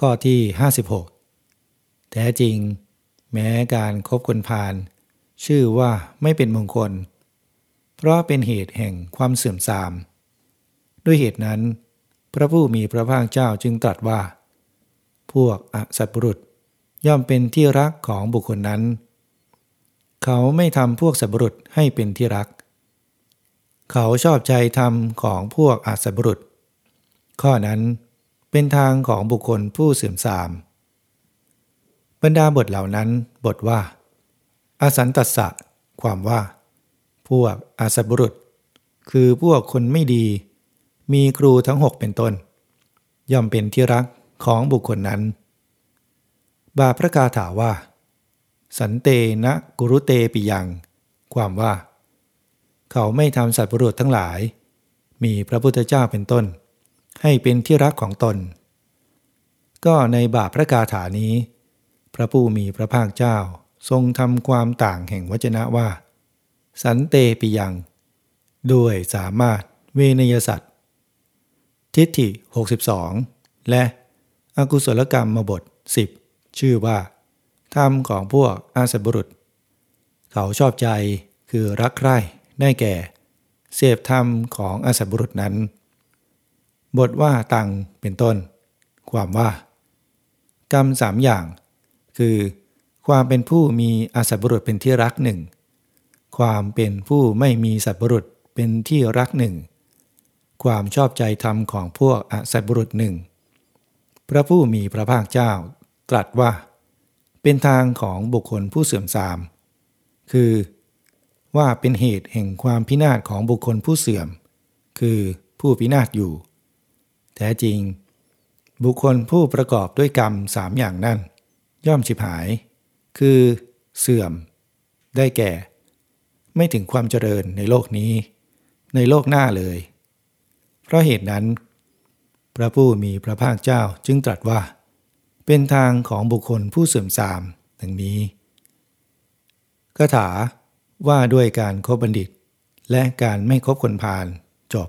ข้อที่ 56 แท้จริง แม้การครบคนพาลชื่อว่าไม่เป็นมงคล เพราะเป็นเหตุแห่งความเสื่อมทราม ด้วยเหตุนั้น พระผู้มีพระภาคเจ้าจึงตรัสว่า พวกอสัตบุรุษย่อมเป็นที่รักของบุคคลนั้น เขาไม่ทำพวกสัตบุรุษให้เป็นที่รัก เขาชอบใจธรรมของพวกอสัตบุรุษ ข้อนั้น เป็นทางของบุคคลผู้เสื่อมทราม บรรดาบทเหล่านั้นบทว่า อาสันตัสสะ ความว่า พวกอาสัตบุรุษ คือพวกคนไม่ดี มีครูทั้งหกเป็นต้น ย่อมเป็นที่รักของบุคคลนั้น บาพระกาถาว่า สันเตนะกุรุเตปิยัง ความว่า เขาไม่ทำสัตว์บุรุษทั้งหลาย มีพระพุทธเจ้าเป็นต้น ให้เป็นที่รักของตน ก็ในบาปพระกาถานี้ พระผู้มีพระภาคเจ้าทรงทำความต่างแห่งวจนะว่า สันเตปิยัง ด้วยสามารถเวนยสัตว์ทิฏฐิ 62 และอกุศลกรรมมบท 10 ชื่อว่า ธรรมของพวกอาสบุรุษ เขาชอบใจคือรักใคร่ได้แก่ เสพธรรมของอาสบุรุษนั้น บทว่าตังเป็นต้น ความว่า กรรมสามอย่าง คือ ความเป็นผู้มีอาสัตบุรุษเป็นที่รักหนึ่งความเป็นผู้ไม่มีสัตบุรุษเป็นที่รักหนึ่งความชอบใจธรรมของพวกอาสัตบุรุษหนึ่งพระผู้มีพระภาคเจ้าตรัสว่า เป็นทางของบุคคลผู้เสื่อมทราม คือ ว่าเป็นเหตุแห่งความพินาศของบุคคลผู้เสื่อม คือผู้พินาศอยู่ แท้จริง บุคคลผู้ประกอบด้วยกรรมสามอย่างนั้น ย่อมฉิบหาย คือเสื่อม ได้แก่ ไม่ถึงความเจริญในโลกนี้ ในโลกหน้าเลย เพราะเหตุนั้น พระผู้มีพระภาคเจ้าจึงตรัสว่า เป็นทางของบุคคลผู้เสื่อมทรามดังนี้คาถาว่าด้วยการครบบัณฑิต และการไม่คบคนพาลจบ